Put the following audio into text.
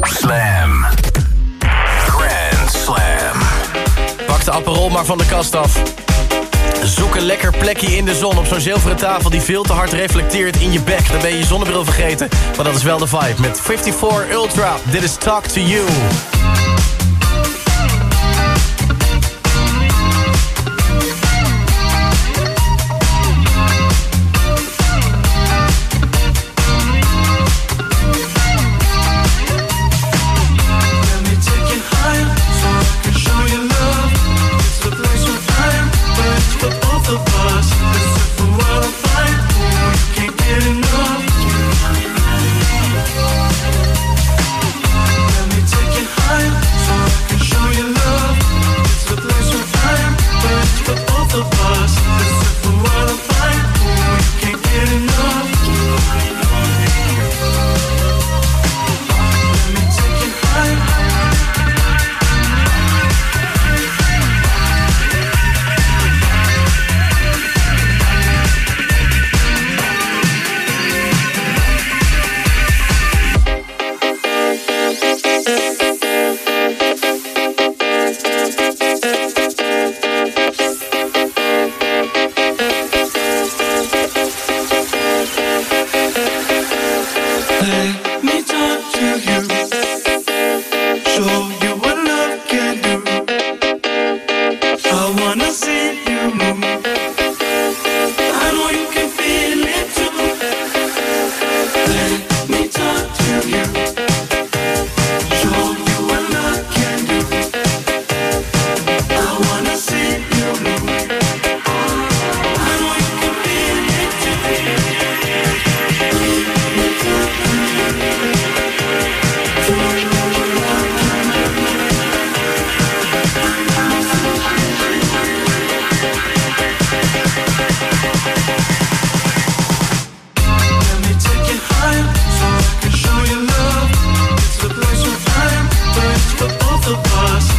Slam. Grand Slam. Pak de apparol maar van de kast af. Zoek een lekker plekje in de zon op zo'n zilveren tafel... die veel te hard reflecteert in je bek. Dan ben je je zonnebril vergeten, maar dat is wel de vibe. Met 54 Ultra, dit is Talk to You. of us